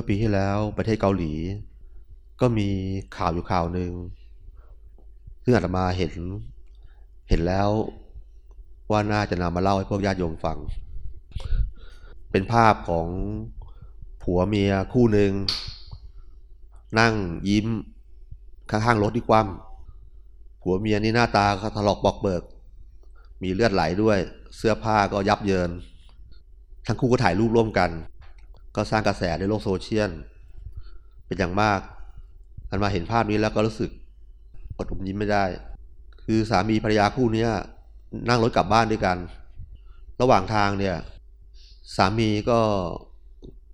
เมื่อปีที่แล้วประเทศเกาหลี ก็มีข่าวอยู่ข่าวหนึ่งซึ่งอาตมาเห็นเห็นแล้วว่าน่าจะนำมาเล่าให้พวกญาติโยมฟัง เป็นภาพของผัวเมียคู่หนึ่ง นั่งยิ้มข้างๆรถที่คว่ำผัวเมียนี่หน้าตาเขาถลอกบอกเบิก มีเลือดไหลด้วย เสื้อผ้าก็ยับเยิน ทั้งคู่ก็ถ่ายรูปร่วมกัน ก็สร้างกระแสในโลกโซเชียล เป็นอย่างมากอันมาเห็นภาพนี้แล้วก็รู้สึกอดอมยิ้มไม่ได้ คือสามีภรรยาคู่นี้นั่งรถกลับบ้านด้วยกัน ระหว่างทางเนี่ย สามีก็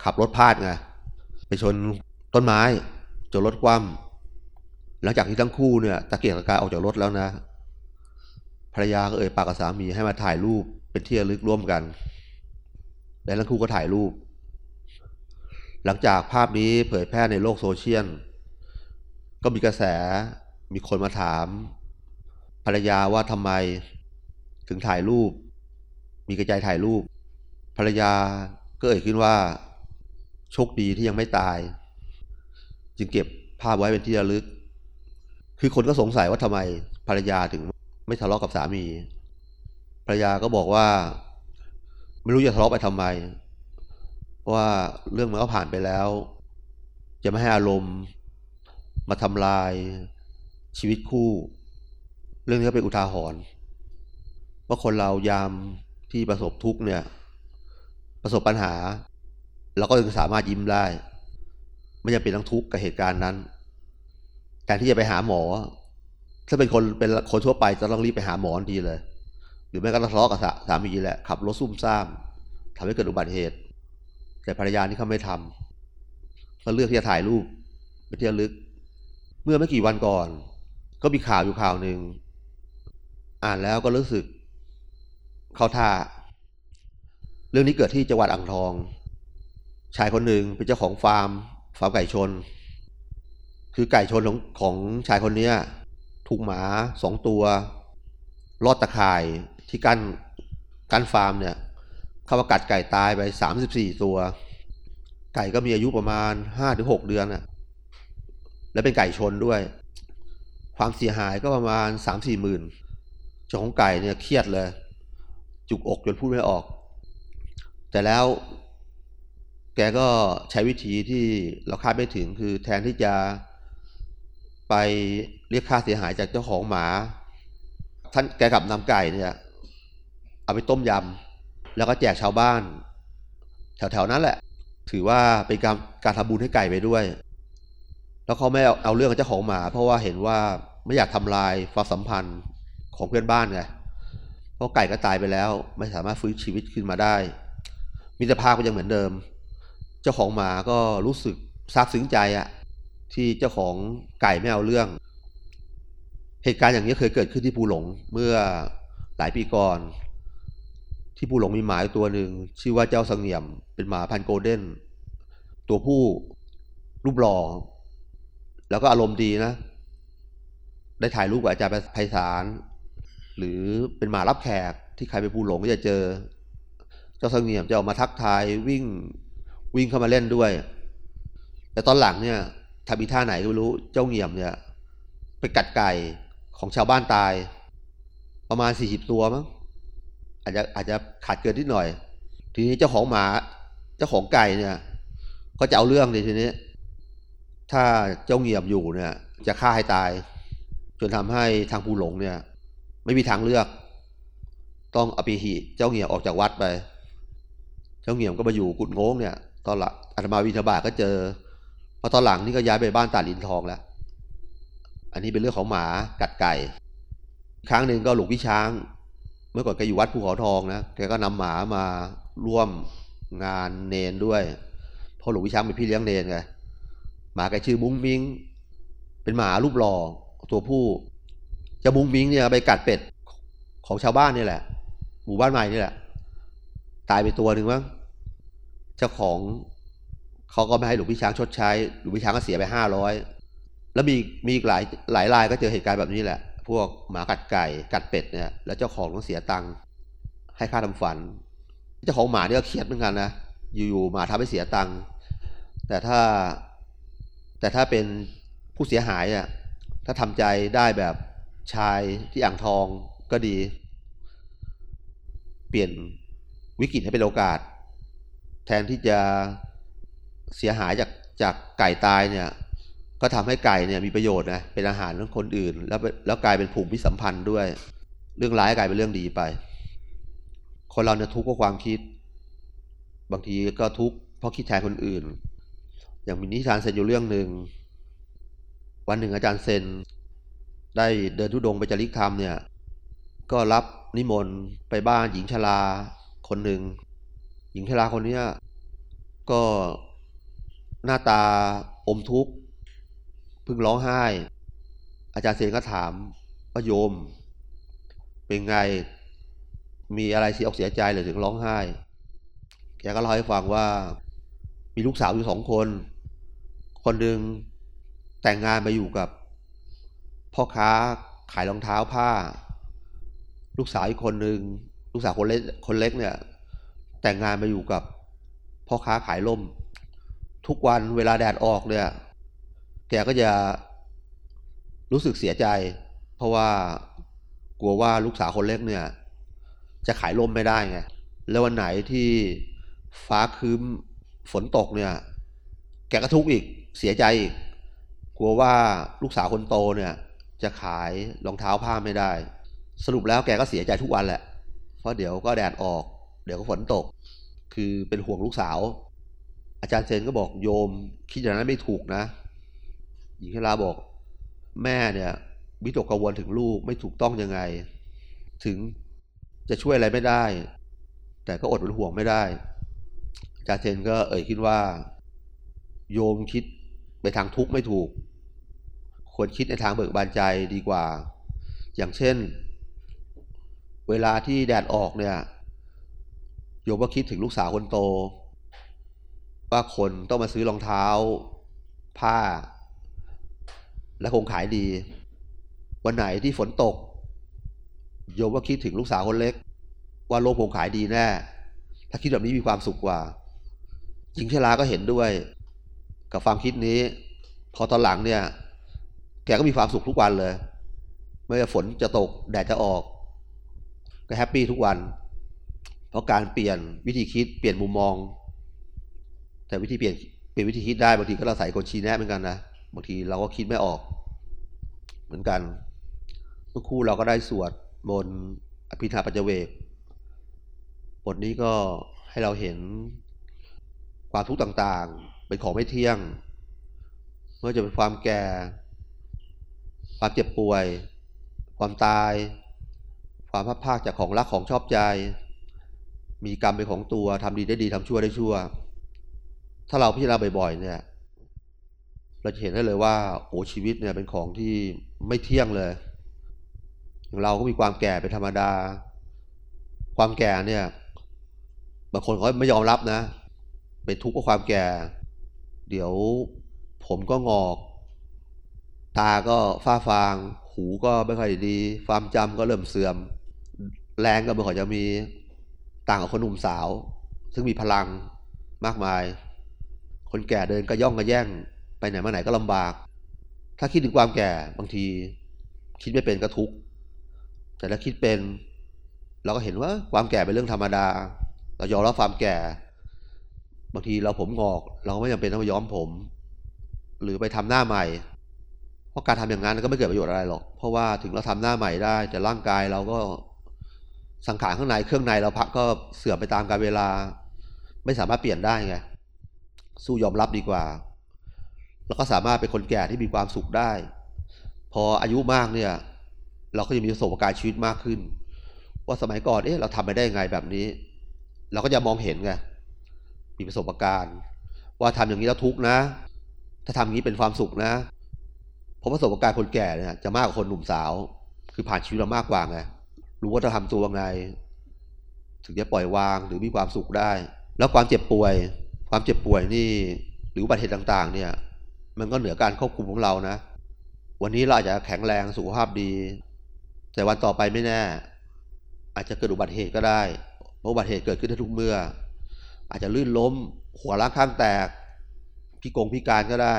ขับรถพลาดไงไปชนต้นไม้จนรถคว่ำหลังจากที่ทั้งคู่เนี่ยตะเกียกตะกายออกจากรถแล้วนะภรรยาก็เอ่ยปากกับสามีให้มาถ่ายรูปเป็นที่ระลึกร่วมกัน และทั้งคู่ก็ถ่ายรูป หลังจากภาพนี้เผยแพร่ในโลกโซเชียล ก็มีกระแสมีคนมาถาม ภรรยาว่าทำไมถึงถ่ายรูป มีกระจายถ่ายรูป ภรรยาก็เอ่ยขึ้นว่าโชคดีที่ยังไม่ตาย จึงเก็บภาพไว้เป็นที่ระลึก คือคนก็สงสัยว่าทำไมภรรยาถึงไม่ทะเลาะกับสามี ภรรยาก็บอกว่า ไม่รู้จะทะเลาะไปทำไม ว่าเรื่องมันก็ผ่านไปแล้ว จะไม่ให้อารมณ์ มาทำลายชีวิตคู่ เรื่องนี้ก็เป็นอุทาหรณ์ว่าคนเรายามที่ประสบทุกข์เนี่ย ประสบปัญหาเราก็ยังสามารถยิ้มได้ ไม่จำเป็นต้องทุกข์กับเหตุการณ์นั้นแทนที่จะไปหาหมอ ถ้าเป็นคนเป็นคนทั่วไปจะต้องรีบไปหาหมอทันทีเลย หรือไม่ก็ทะเลาะกับสามีแหละขับรถซุ่มซ่ามทำให้เกิดอุบัติเหตุ แต่ภรรยานี่เขาไม่ทำเขาเลือกที่จะถ่ายรูปไปเที่ยวลึก เมื่อไม่กี่วันก่อน ก็มีข่าวอยู่ข่าวหนึ่งอ่านแล้วก็รู้สึก เข้าท่า เรื่องนี้เกิดที่จังหวัดอ่างทอง ชายคนหนึ่งเป็นเจ้าของฟาร์มฟาร์มไก่ชน คือไก่ชนของของชายคนนี้ถูกหมาสองตัวลอดตะข่ายที่กั้นกั้นฟาร์มเนี่ย เข้ามากัดไก่ตายไปสามสิบสี่ตัว ไก่ก็มีอายุประมาณห้าถึงหกเดือนน่ะและเป็นไก่ชนด้วย ความเสียหายก็ประมาณสามสี่หมื่นเจ้าของไก่เนี่ยเครียดเลย จุกอกจนพูดไม่ออก แต่แล้วแกก็ใช้วิธีที่เราคาดไม่ถึงคือแทนที่จะไปเรียกค่าเสียหายจากเจ้าของหมา ท่านแกกลับนำไก่เนี่ย เอาไปต้มยำ แล้วก็แจกชาวบ้าน แถวๆนั้นแหละ ถือว่าเป็นการการทำบุญให้ไก่ไปด้วย แล้วเขาไม่เอาเอาเรื่องกับเจ้าของหมา เพราะว่าเห็นว่าไม่อยากทำลายความสัมพันธ์ของเพื่อนบ้านไงเพราะไก่ก็ตายไปแล้ว ไม่สามารถฟื้นชีวิตขึ้นมาได้ มิตรภาพก็ยังเหมือนเดิม เจ้าของหมาก็รู้สึกซาบซึ้งใจอะที่เจ้าของไก่ไม่เอาเรื่อง เหตุการณ์อย่างนี้เคยเกิดขึ้นที่ภูหลงเมื่อหลายปีก่อน ที่ภูหลงมีหมาตัวหนึ่งชื่อว่าเจ้าสังเงียม เป็นหมาพันโกลเด้น ตัวผู้รูปหล่อแล้วก็อารมณ์ดีนะ ได้ถ่ายรูปกับอาจารย์ไพศาลหรือเป็นหมารับแขกที่ใครไปภูหลงก็จะเจอ เจ้าสังเงียมจะออกมาทักทายวิ่งวิ่งเข้ามาเล่นด้วย แต่ตอนหลังเนี่ยทำอีท่าไหนก็ไม่รู้เจ้าเงียมเนี่ย ไปกัดไก่ของชาวบ้านตาย ประมาณสี่สิบตัวมั้ง อาจจะอาจจะขาดเกินนิดหน่อย ทีนี้เจ้าของหมา เจ้าของไก่เนี่ย ก็จะเอาเรื่องเลยทีนี้ ถ้าเจ้าเงียบอยู่เนี่ย จะฆ่าให้ตาย จนทำให้ทางภูหลงเนี่ย ไม่มีทางเลือก ต้องอาปีหีเจ้าเงียบออกจากวัดไป เจ้าเงียบก็มาอยู่กุดโงงเนี่ยตอนหลังอาตมาวิทบาก็เจอพอตอนหลังนี่ก็ย้ายไปบ้านตาลินทองแล้วอันนี้เป็นเรื่องของหมากัดไก่ ครั้งหนึ่งก็หลวงพี่ช้าง มื่อก่อนแกอยู่วัดภูเขาทองนะแกก็นำหมามาร่วมงานเนนด้วยเพราะหลวงพี่ช้างเป็นพี่เลี้ยงเนนไงหมาแกชื่อมุ้งมิง เป็นหมารูปหล่อตัวผู้จะมุ้งมิงเนี่ยไปกัดเป็ดของชาวบ้านนี่แหละ หมู่บ้านใหม่นี่แหละ ตายไปตัวหนึ่งมั้งเจ้าของเขาก็ไม่ให้หลวงพี่ช้างชดใช้หลวงพี่ช้างก็เสียไปห้าร้อยแล้วมีมีหลายหลายรายก็เจอเหตุการณ์แบบนี้แหละ พวกหมากัดไก่กัดเป็ดเนี่ยแล้วเจ้าของต้องเสียตังค์ให้ค่าทำฝัน เจ้าของหมาเนี่ยก็เครียดเหมือนกันนะอยู่ๆหมาทำให้เสียตังค์แต่ถ้าแต่ถ้าเป็นผู้เสียหายอะถ้าทำใจได้แบบชายที่อ่างทองก็ดี เปลี่ยนวิกฤตให้เป็นโอกาส แทนที่จะเสียหายจากจากไก่ตายเนี่ย ก็ทำให้ไก่เนี่ยมีประโยชน์นะเป็นอาหารของคนอื่น แล้วแล้วกลายเป็นภูมิสัมพันธ์ด้วย เรื่องร้ายกลายเป็นเรื่องดีไป คนเราเนี่ยทุกข์เพราะความคิด บางทีก็ทุกข์เพราะคิดแทนคนอื่น อย่างมีนิทานเซนอยู่เรื่องหนึ่งวันหนึ่งอาจารย์เซนได้เดินทุดงไปจริกธรรมเนี่ย ก็รับนิมนต์ไปบ้านหญิงชราคนหนึ่งหญิงชราคนนี้ก็หน้าตาอมทุกข์ พึ่งร้องไห้ อาจารย์เซนก็ถามว่าโยม เป็นไงมีอะไรเสียอกเสียใจหรือถึงร้องไห้ แกก็เล่าให้ฟังว่า มีลูกสาวอยู่สองคน คนหนึ่งแต่งงานมาอยู่กับ พ่อค้าขายรองเท้าผ้า ลูกสาวอีกคนหนึ่งลูกสาวคนเล็กคนเล็กเนี่ย แต่งงานมาอยู่กับพ่อค้าขายล่ม ทุกวันเวลาแดดออกเนี่ย แกก็จะรู้สึกเสียใจ เพราะว่ากลัวว่าลูกสาวคนเล็กเนี่ย จะขายล่มไม่ได้ไงแล้ววันไหนที่ฟ้าคืมฝนตกเนี่ย แกก็ทุกข์อีกเสียใจอีกกลัวว่าลูกสาวคนโตเนี่ย จะขายรองเท้าผ้าไม่ได้ สรุปแล้วแกก็เสียใจทุกวันแหละ เพราะเดี๋ยวก็แดดออก เดี๋ยวก็ฝนตก คือเป็นห่วงลูกสาว อาจารย์เซนก็บอกโยมคิดอย่างนั้นไม่ถูกนะ หญิงชราบอก แม่เนี่ยวิตกกังวลถึงลูกไม่ถูกต้องยังไง ถึงจะช่วยอะไรไม่ได้ แต่ก็อดเป็นห่วงไม่ได้อาจาเซนก็เอ่ยคิดว่า โยมคิดไปทางทุกข์ไม่ถูก ควรคิดในทางเบิกบานใจดีกว่า อย่างเช่น เวลาที่แดดออกเนี่ยโยมก็คิดถึงลูกสาวคนโต ว่าคนต้องมาซื้อรองเท้า ผ้า และคงขายดี วันไหนที่ฝนตก โยมก็คิดถึงลูกสาวคนเล็ก ว่าโลกคงขายดีแน่ ถ้าคิดแบบนี้มีความสุขกว่าหญิงชราก็เห็นด้วย กับความคิดนี้ พอตอนหลังเนี่ย แกก็มีความสุขทุกวันเลย ไม่ว่าฝนจะตกแดดจะออก ก็ happy ทุกวัน เพราะการเปลี่ยนวิธีคิดเปลี่ยนมุมมอง แต่วิธีเปลี่ยนเปลี่ยนวิธีคิดได้บางทีก็อาศัยคนชี้แนะเหมือนกันนะ บางทีเราก็คิดไม่ออก เหมือนกันเมื่อคู่เราก็ได้สวดบนอภิธาปัจเวกบทนี้ก็ให้เราเห็นความทุกข์ต่างๆ เป็นของไม่เที่ยงเมื่อจะเป็นความแก่ ความเจ็บป่วย ความตาย ความพัดภาคจากของรักของชอบใจ มีกรรมเป็นของตัวทำดีได้ดีทำชั่วได้ชั่ว ถ้าเราพิจารณาบ่อยๆเนี่ย เราจะเห็นได้เลยว่าโอ้ชีวิตเนี่ยเป็นของที่ไม่เที่ยงเลยอย่างเราก็มีความแก่เป็นธรรมดา ความแก่เนี่ยบางคนเขาไม่ยอมรับนะ เป็นทุกข์กับความแก่ เดี๋ยวผมก็งอก ตาก็ฝ้าฟาง หูก็ไม่ค่อยดี ความจำก็เริ่มเสื่อม แรงก็ไม่ค่อยจะมีต่างกับคนหนุ่มสาว ซึ่งมีพลังมากมาย คนแก่เดินก็ย่องก็แย่ง ไปไหนมาไหนก็ลำบาก ถ้าคิดถึงความแก่บางที คิดไม่เป็นก็ทุกข์แต่ถ้าคิดเป็น เราก็เห็นว่าความแก่เป็นเรื่องธรรมดา เรายอมรับความแก่ บางทีเราผมงอก เราไม่จำเป็นต้องย้อมผม หรือไปทำหน้าใหม่ เพราะการทำอย่างนั้นก็ไม่เกิดประโยชน์อะไรหรอก เพราะว่าถึงเราทำหน้าใหม่ได้ แต่ร่างกายเราก็สังขารข้างในเครื่องในเราพักก็เสื่อมไปตามกาลเวลา ไม่สามารถเปลี่ยนได้ไงสู้ยอมรับดีกว่า แล้วก็สามารถเป็นคนแก่ที่มีความสุขได้ พออายุมากเนี่ย เราก็จะมีประสบการณ์ชีวิตมากขึ้น ว่าสมัยก่อนเอ๊ะเราทำไปได้ยังไงแบบนี้ เราก็จะมองเห็นไงมีประสบการณ์ ว่าทำอย่างนี้แล้วทุกข์นะ ถ้าทำอย่างนี้เป็นความสุขนะเพราะประสบการณ์คนแก่เนี่ยจะมากกว่าคนหนุ่มสาว คือผ่านชีวิตเรามากกว่าไงรู้ว่าจะทำตัวไงถึงจะปล่อยวางหรือมีความสุขได้ แล้วความเจ็บป่วย ความเจ็บป่วยนี่ หรืออุบัติเหตุต่าง ๆ เนี่ย มันก็เหนือการควบคุมของเรานะ วันนี้เราอาจจะแข็งแรงสุขภาพดี แต่วันต่อไปไม่แน่ อาจจะเกิดอุบัติเหตุก็ได้เพราะอุบัติเหตุเกิดขึ้นได้ทุกเมื่อ อาจจะลื่นล้ม หัวล้างข้างแตก พิกงพิการก็ได้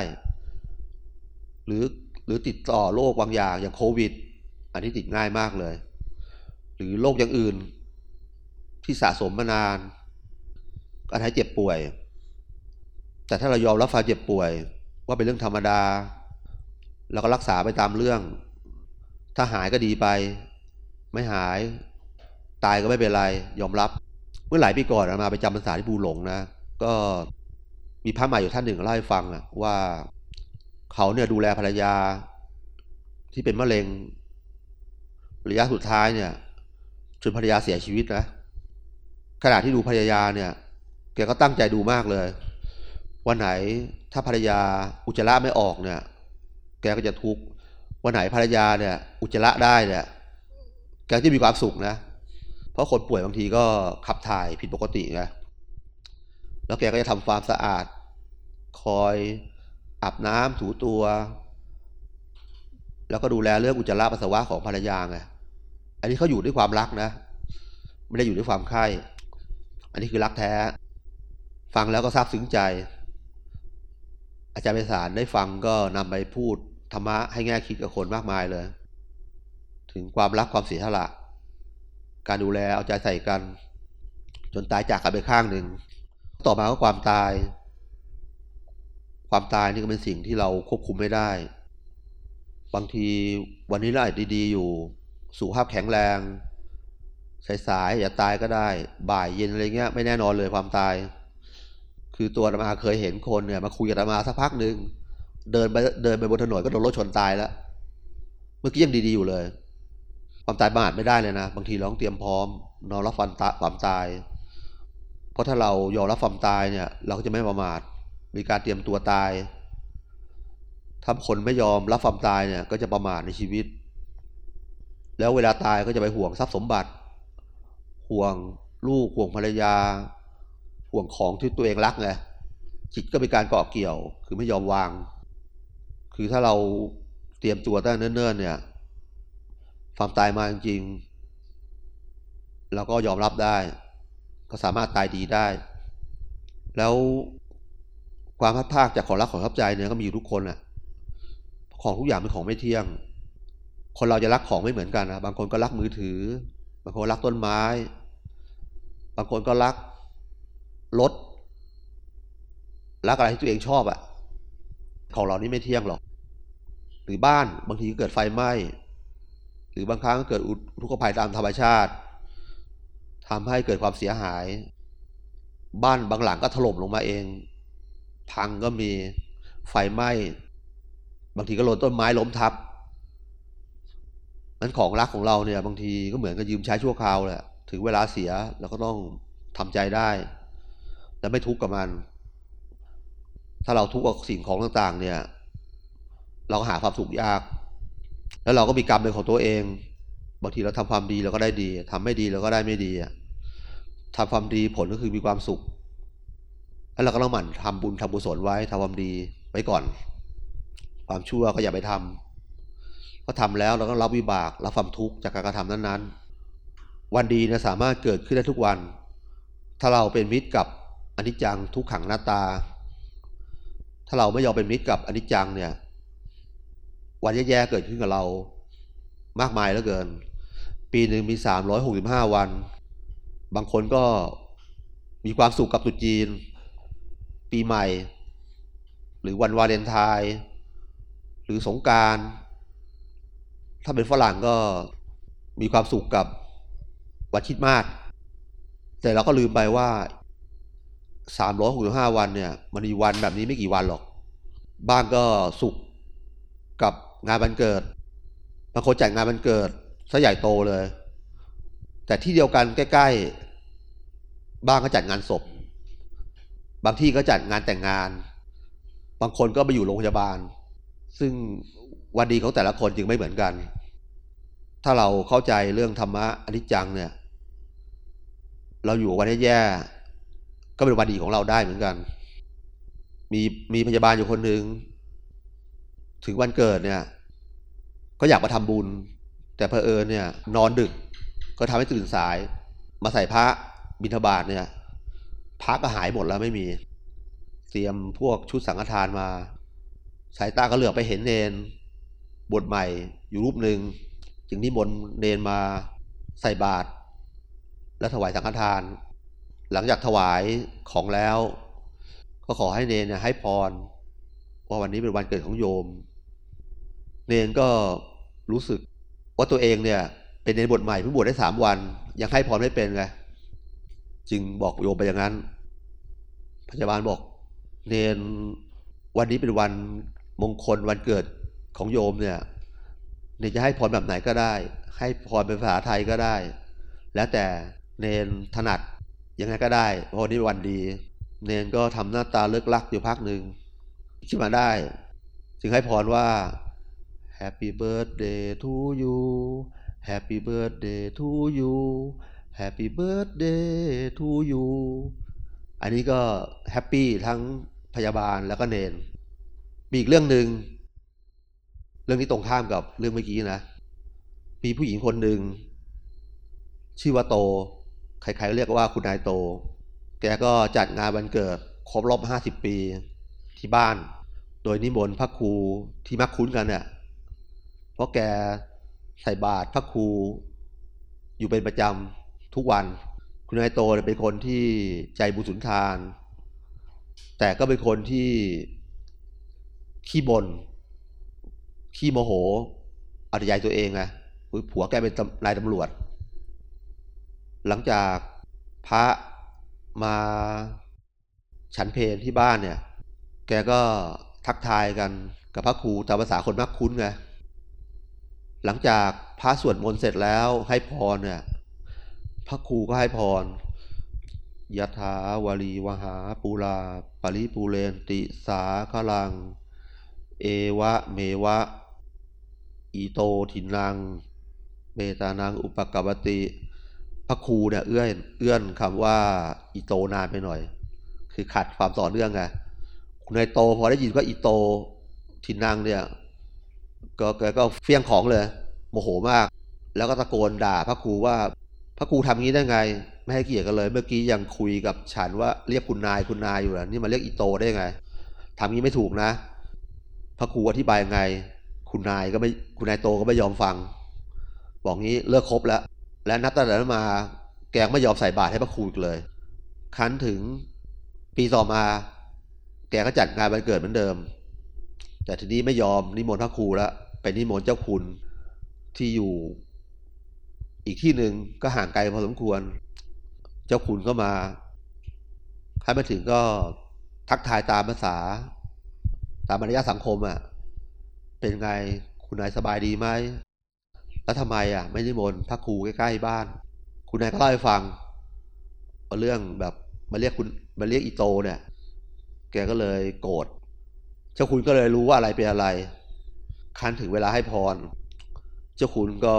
หรือหรือติดต่อโรคบางอย่างอย่างโควิด อันนี้ติดง่ายมากเลย หรือโรคอย่างอื่น ที่สะสมมานานก็ทำให้เจ็บป่วย แต่ถ้าเรายอมรับความเจ็บป่วย ว่าเป็นเรื่องธรรมดาเราก็รักษาไปตามเรื่อง ถ้าหายก็ดีไป ไม่หาย ตายก็ไม่เป็นไร ยอมรับ เมื่อหลายปีก่อนมาไปจำพรรษาที่ภูหลงนะ ก็มีพระใหม่อยู่ท่านหนึ่งเล่าให้ฟังอะว่าเขาเนี่ยดูแลภรรยา ที่เป็นมะเร็งระยะสุดท้ายเนี่ยจนภรรยาเสียชีวิตนะขณะที่ดูภรรยาเนี่ยแกก็ตั้งใจดูมากเลย วันไหนถ้าภรรยาอุจจาระไม่ออกเนี่ย แกก็จะทุกข์วันไหนภรรยาเนี่ย อุจจาระได้เนี่ย แกจะมีความสุขนะ เพราะคนป่วยบางทีก็ขับถ่ายผิดปกติไงแล้วแกก็จะทำความสะอาด คอยอาบน้ำถูตัว แล้วก็ดูแลเรื่องอุจจาระปัสสาวะของภรรยาไงอันนี้เขาอยู่ด้วยความรักนะ ไม่ได้อยู่ด้วยความใคร่อันนี้คือรักแท้ ฟังแล้วก็ซาบซึ้งใจ อาจารย์ไพศาลได้ฟังก็นำไปพูดธรรมะให้แง่คิดกับคนมากมายเลย ถึงความรักความเสียสละ การดูแลเอาใจใส่กัน จนตายจากกันไปข้างหนึ่ง ต่อมาก็ความตาย ความตายนี่ก็เป็นสิ่งที่เราควบคุมไม่ได้ บางทีวันนี้เราอาจดีๆ อยู่สุขภาพแข็งแรงสายๆอย่าตายก็ได้ บ่ายเย็นอะไรเงี้ยไม่แน่นอนเลยความตาย คือตัวอาตมาเคยเห็นคนเนี่ยมาคุยกับอาตมาสักพักหนึ่งเดินไปเดินไปบนถนนก็โดนรถชนตายแล้ว เมื่อกี้ยังดีๆอยู่เลย ความตายประมาทไม่ได้เลยนะ บางทีร้องเตรียมพร้อม นอนรับฟันตาความตาย เพราะถ้าเรายอมรับความตายเนี่ย เราก็จะไม่ประมาทมีการเตรียมตัวตายถ้าคนไม่ยอมรับความตายเนี่ย ก็จะประมาทในชีวิต แล้วเวลาตายก็จะไปห่วงทรัพย์สมบัติ ห่วงลูกห่วงภรรยา ห่วงของที่ตัวเองรักไงจิตก็เป็นการเกาะเกี่ยว คือไม่ยอมวาง คือถ้าเราเตรียมตัวตั้งเนิ่นๆเนี่ย ความตายมาจริงๆเราก็ยอมรับได้ ก็สามารถตายดีได้ แล้วความพัดภาคจากของรักของทับใจเนี่ยก็มีอยู่ทุกคนแหละของทุกอย่างเป็นของไม่เที่ยง คนเราจะรักของไม่เหมือนกันนะบางคนก็รักมือถือ บางคนรักต้นไม้ บางคนก็รัก รถรักอะไรที่ตัวเองชอบอะของเรานี่ไม่เที่ยงหรอก หรือบ้านบางทีก็เกิดไฟไหม้ หรือบางครั้งก็เกิดอุทกภัยตามธรรมชาติทำให้เกิดความเสียหาย บ้านบางหลังก็ถล่มลงมาเอง พังก็มีไฟไหม้ บางทีก็โดนต้นไม้ล้มทับนั้นของรักของเราเนี่ย บางทีก็เหมือนกับยืมใช้ชั่วคราวแหละถึงเวลาเสียเราก็ต้องทำใจได้ และไม่ทุกข์กับมัน ถ้าเราทุกข์กับสิ่งของต่างๆ เนี่ย เราหาความสุขยาก แล้วเราก็มีกรรมเป็นของตัวเอง บางทีเราทำความดีเราก็ได้ดีทำไม่ดีเราก็ได้ไม่ดีทำความดีผลก็คือมีความสุข แล้วเราก็ต้องหมั่นทำบุญทำบุศลไว้ทำความดีไว้ก่อน ความชั่วก็อย่าไปทำพอทำแล้วเราก็รับวิบากรับความทุกข์จากการกระทำนั้นๆ วันดีเนี่ยสามารถเกิดขึ้นได้ทุกวัน ถ้าเราเป็นมิตรกับ อนิจจังทุกขังหน้าตา ถ้าเราไม่ยอมเป็นมิตรกับอนิจจังเนี่ย วันแย่ๆเกิดขึ้นกับเรา มากมายเหลือเกิน ปีหนึ่งมีสามร้อยหกสิบห้าวัน บางคนก็มีความสุขกับตุจีน ปีใหม่ หรือวันวาเลนไทน์หรือสงการถ้าเป็นฝรั่งก็มีความสุขกับวันคิดมาก แต่เราก็ลืมไปว่า สามร้อยหกสิบห้าวันเนี่ย มันมีวันแบบนี้ไม่กี่วันหรอก บ้างก็สุขกับงานวันเกิดบางคนจัดงานวันเกิดซะใหญ่โตเลย แต่ที่เดียวกันใกล้ๆ บ้างก็จัดงานศพ บางที่ก็จัดงานแต่งงาน บางคนก็ไปอยู่โรงพยาบาล ซึ่งวันดีของแต่ละคนจึงไม่เหมือนกัน ถ้าเราเข้าใจเรื่องธรรมะอนิจจังเนี่ย เราอยู่วันแย่ ก็เป็นวันดีของเราได้เหมือนกัน มีมีพยาบาลอยู่คนหนึ่งถึงวันเกิดเนี่ย ก็อยากมาทำบุญ แต่เพอเอิญเนี่ย นอนดึก ก็ทำให้ตื่นสาย มาใส่พระบิณฑบาตเนี่ยพระก็หายหมดแล้วไม่มี เตรียมพวกชุดสังฆทานมา สายตาก็เหลือไปเห็นเนนบวชใหม่อยู่รูปหนึ่งจึงนิมนต์เนนมาใส่บาตรและถวายสังฆทาน หลังจากถวายของแล้ว ก็ขอให้เนนให้พรว่าวันนี้เป็นวันเกิดของโยม เนนก็รู้สึกว่าตัวเองเนี่ยเป็นเนนบวชใหม่เพิ่งบวชได้สามวัน ยังให้พรไม่เป็นไงจึงบอกโยมไปอย่างนั้น พยาบาลบอก เนนวันนี้เป็นวันมงคลวันเกิดของโยมเนี่ยเนนจะให้พรแบบไหนก็ได้ ให้พรเป็นภาษาไทยก็ได้ แล้วแต่เนนถนัด ยังไงก็ได้พราะวันนี้เป็นวันดี เณรก็ทำหน้าตาเลิ่กลั่กอยู่พักหนึ่งขึ้นมาได้ จึงให้พรว่า Happy birthday to you Happy birthday to you Happy birthday to you อันนี้ก็ happy ทั้งพยาบาลแล้วก็เณร มีอีกเรื่องหนึ่ง เรื่องที่ตรงข้ามกับเรื่องเมื่อกี้นะ มีผู้หญิงคนหนึ่ง ชื่อว่าโต ใครๆเรียกว่าคุณนายโต แกก็จัดงานวันเกิดครบรอบห้าสิบปีที่บ้าน โดยนิมนต์พระครูที่มักคุ้นกันเนี่ยเพราะแกใส่บาตรพระครู อยู่เป็นประจำทุกวัน คุณนายโตเป็นคนที่ใจบุญสุนทาน แต่ก็เป็นคนที่ขี้บน่นขี้โมโหอัตยายตัวเองไงผัวแกเป็นนายตำรวจ หลังจากพระมาฉันเพลที่บ้านเนี่ย แกก็ทักทายกันกับพระครูตามภาษาคนมักคุ้นไง หลังจากพระสวดมนต์เสร็จแล้วให้พรเนี่ย พระครูก็ให้พรยะถาวลีวหาปูลาปริปูเรนติสาคลัง เอวะเมวะ อีโตถินังเมตานังอุปกปติ พระครูเนี่ยเอื้อนเอื้อนคำว่าอีโตนานไปหน่อย คือขัดความต่อเนื่องไงคุณนายโตพอได้ยินว่าอีโตถินังเนี่ยก็แกก็เฟี้ยงของเลย โมโหมาก แล้วก็ตะโกนด่าพระครูว่าพระครูทำงี้ได้ไง ไม่ให้เกียรติกันเลย เมื่อกี้ยังคุยกับฉันว่าเรียกคุณนายคุณนายอยู่แล้วนี่มาเรียกอีโตได้ไงทำงี้ไม่ถูกนะ พระครูอธิบายไง คุณนายก็ไม่คุณนายโตก็ไม่ยอมฟัง บอกงี้เลิกคบแล้ว และนับตั้งแต่นั้นมาแกไม่ยอมใส่บาตรให้พระครูอีกเลยคันถึงปีต่อมา แกก็จัดงานวันเกิดเหมือนเดิม แต่ทีนี้ไม่ยอมนิมนต์พระครูแล้วไปนิมนต์เจ้าคุณที่อยู่ อีกที่หนึ่งก็ห่างไกลพอสมควร เจ้าคุณก็มาใครมาถึงก็ทักทายตามภาษา ตามมารยาสังคมอะ่ะ เป็นไงคุณนายสบายดีไหม แล้วทำไมอะ ไม่นิมนต์พระครูใกล้ๆบ้าน คุณนายก็เล่าให้ฟังเรื่องแบบมาเรียกคุณมาเรียกอีโตเนี่ย แกก็เลยโกรธเจ้าคุณก็เลยรู้ว่าอะไรเป็นอะไร คันถึงเวลาให้พร เจ้าคุณก็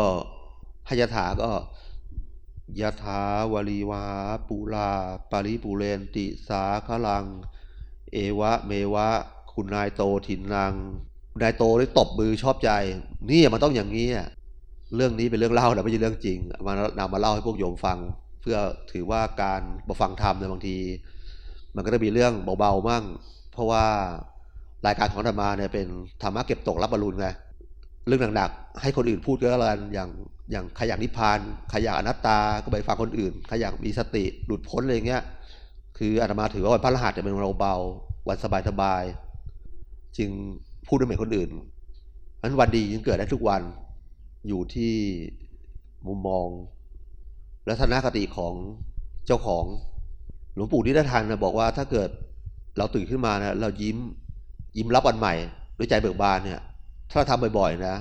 ให้ยถาก็ยถาวลีวาปูลาปาริปูเรนติสาคลัง เอวะเมวะ คุณนายโตถินนางนายโตได้ตบมือชอบใจ นี่มันต้องอย่างนี้ เรื่องนี้เป็นเรื่องเล่าแต่ไม่ใช่เรื่องจริงมานำมาเล่าให้พวกโยมฟัง เพื่อถือว่าการมาฟังธรรมในบางที มันก็จะมีเรื่องเบาๆมั่ง เพราะว่ารายการของธรรมาเนี่ยเป็นธรรมะเก็บตกรับบรรลุนไงเรื่องหนักๆให้คนอื่นพูดก็แล้วกันอย่างอย่างใครอยากนิพพานใครอยากอนัตตาก็ไปฟังคนอื่นใครอยากมีสติหลุดพ้นอะไรเงี้ย คืออาตมาถือว่าวันพระรหัสจะเป็นวันเบาวันสบายๆจึงพูดไม่เหมือนคนอื่นนั้นวันดียังเกิดได้ทุกวัน อยู่ที่มุมมองและทัศนคติของเจ้าของ หลวงปู่นิรทานนะบอกว่าถ้าเกิดเราตื่นขึ้นมานะเรายิ้มยิ้มรับวันใหม่ ด้วยใจเบิกบานเนี่ย ถ้าเราทำบ่อยๆนะ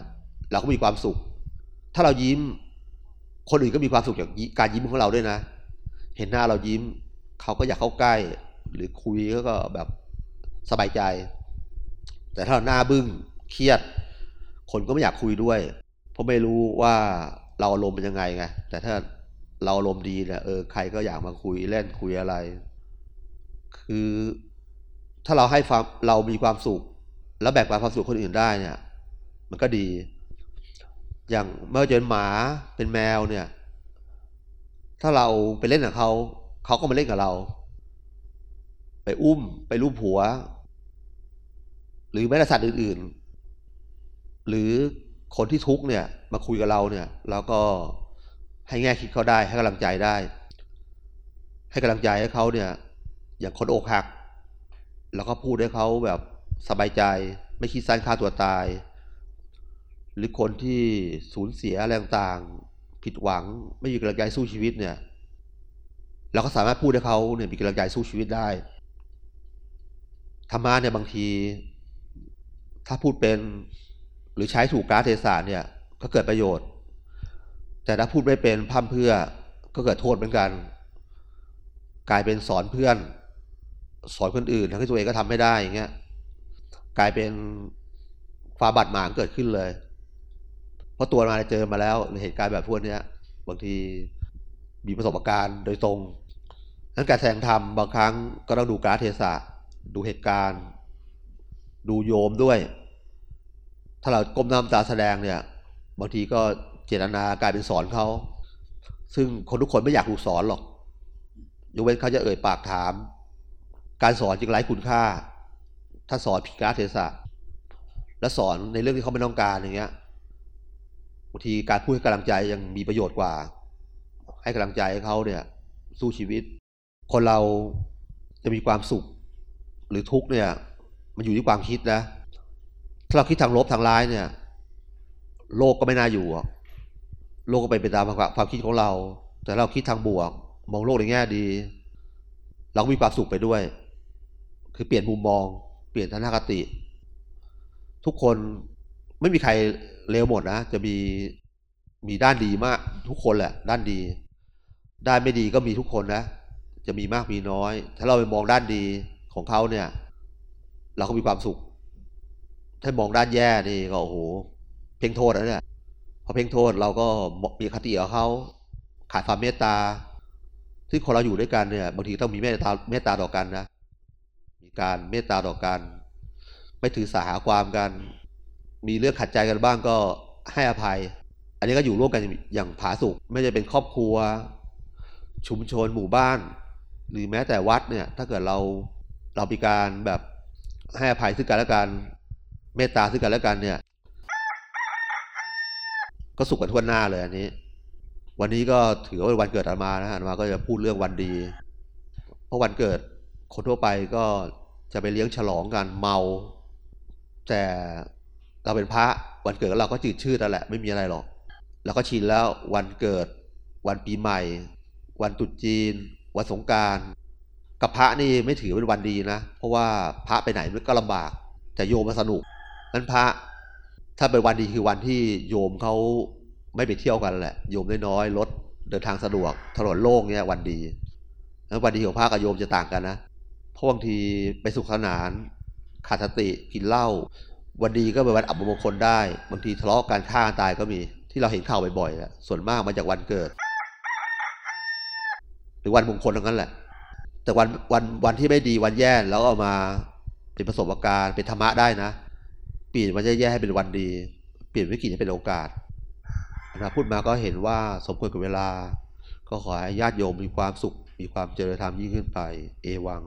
เราก็มีความสุข ถ้าเรายิ้ม คนอื่นก็มีความสุขจากการยิ้มของเราด้วยนะ เห็นหน้าเรายิ้ม เขาก็อยากเข้าใกล้ หรือคุยก็แบบสบายใจ แต่ถ้าเราหน้าบึ้งเครียด คนก็ไม่อยากคุยด้วย เพราะไม่รู้ว่าเราอารมณ์เป็นยังไงไงแต่ถ้าเราอารมณ์ดีเนี่ยเออใครก็อยากมาคุยเล่นคุยอะไร คือถ้าเราให้ความเรามีความสุข แล้วแบ่งปันความสุขคนอื่นได้เนี่ย มันก็ดี อย่างเมื่อเจอหมาเป็นแมวเนี่ย ถ้าเราไปเล่นกับเขาเขาก็มาเล่นกับเรา ไปอุ้มไปรูปหัว หรือแม้แต่สัตว์อื่น ๆ หรือ คนที่ทุกข์เนี่ยมาคุยกับเราเนี่ยเราก็ให้แง่คิดเขาได้ให้กำลังใจได้ ให้กำลังใจให้เขาเนี่ย อย่างคนอกหักแล้วก็พูดให้เขาแบบสบายใจ ไม่คิดสั้นฆ่าตัวตาย หรือคนที่สูญเสียอะไรต่างๆผิดหวัง ไม่มีกำลังใจสู้ชีวิตเนี่ย เราก็สามารถพูดให้เขาเนี่ยมีกำลังใจสู้ชีวิตได้ธรรมะเนี่ยบางที ถ้าพูดเป็น หรือใช้ถูกกาเทศะเนี่ย ก็เกิดประโยชน์ แต่ถ้าพูดไม่เป็นพั่มเพื่อก็เกิดโทษเหมือนกัน กลายเป็นสอนเพื่อน สอนคนอื่นทั้งที่ตัวเองก็ทำไม่ได้อย่างเงี้ยกลายเป็นความบาดหมางเกิดขึ้นเลย เพราะตัวมาเจอมาแล้วในเหตุการณ์แบบพวกนี้บางทีมีประสบการณ์โดยตรงนั้นการแสดงธรรมบางครั้งก็ต้องดูการเทศะดูเหตุการณ์ ดูโยมด้วย ถ้าเราก้มน้ำตาแสดงเนี่ยบางทีก็เจตนากลายเป็นสอนเขา ซึ่งคนทุกคนไม่อยากถูกสอนหรอกยกเว้นเขาจะเอ่ยปากถาม การสอนจึงไร้คุณค่า ถ้าสอนผิดการเทศะและสอนในเรื่องที่เขาไม่ต้องการอย่างเงี้ยบางทีการพูดให้กำลังใจยังมีประโยชน์กว่า ให้กำลังใจเขาเนี่ย สู้ชีวิต คนเราจะมีความสุข หรือทุกข์เนี่ย มันอยู่ที่ความคิดนะ ถ้าเราคิดทางลบทางร้ายเนี่ย โลกก็ไม่น่าอยู่โลกก็ไปไปตามความคิดของเรา แต่เราคิดทางบวก มองโลกในแง่ดี เราก็มีความสุขไปด้วย คือเปลี่ยนมุมมอง เปลี่ยนทัศนคติ ทุกคนไม่มีใครเลวหมดนะ จะมีมีด้านดีมาก ทุกคนแหละ ด้านดี ด้านไม่ดีก็มีทุกคนนะ จะมีมากมีน้อย ถ้าเราไปมองด้านดีของเขาเนี่ย เราก็มีความสุข ถ้ามองด้านแย่นี่ก็โอ้โหเพ่งโทษนะเนี่ยพอเพ่งโทษเราก็มีคติกับเขาขาดความเมตตาซึ่งคนเราอยู่ด้วยกันเนี่ยบางทีต้องมีเมตตาเมตตาต่อกันนะมีการเมตตาต่อกัน ไม่ถือสาหาความกัน มีเรื่องขัดใจกันบ้างก็ให้อภัย อันนี้ก็อยู่ร่วมกันอย่างผาสุกไม่จะเป็นครอบครัว ชุมชนหมู่บ้าน หรือแม้แต่วัดเนี่ย ถ้าเกิดเราเรามีการแบบให้อภัยซึ่งกันและกัน เมตตาซึ่งกันและกันเนี่ย ก็สุขกันทั่วหน้าเลยอันนี้ วันนี้ก็ถือว่าเป็นวันเกิดอาตมานะอาตมาก็จะพูดเรื่องวันดี เพราะวันเกิดคนทั่วไปก็จะไปเลี้ยงฉลองกันเมา แต่เราเป็นพระวันเกิดเราก็จืดชืดนั่นแหละไม่มีอะไรหรอกเราก็ชินแล้ววันเกิด วันปีใหม่ วันตรุษจีน วันสงการกับพระนี่ไม่ถือเป็นวันดีนะ เพราะว่าพระไปไหนมันก็ลำบาก แต่โยมมาสนุก นั้นพระถ้าเป็นวันดีคือวันที่โยมเขาไม่ไปเที่ยวกันแหละ โยมน้อยๆรถเดินทางสะดวก ถนนโล่งเนี่ยวันดีแล้ววันดีของพระกับโยมจะต่างกันนะเพราะบางทีไปสุขสนานขาดสติกินเหล้าวันดีก็เป็นวันอับมงคลได้ บางทีทะเลาะกันฆ่ากันตายก็มี ที่เราเห็นข่าวบ่อยๆแหละส่วนมากมาจากวันเกิด หรือวันมงคลทั้งนั้นแหละ แต่วันวันวันที่ไม่ดีวันแย่แล้วเอามาเป็นประสบการณ์เป็นธรรมะได้นะ เปลี่ยนวันแย่ๆให้เป็นวันดี เปลี่ยนวิกฤตให้เป็นโอกาสนะพูดมาก็เห็นว่าสมควรกับเวลา ก็ขอให้ญาติโยมมีความสุข มีความเจริญธรรมยิ่งขึ้นไป เอวัง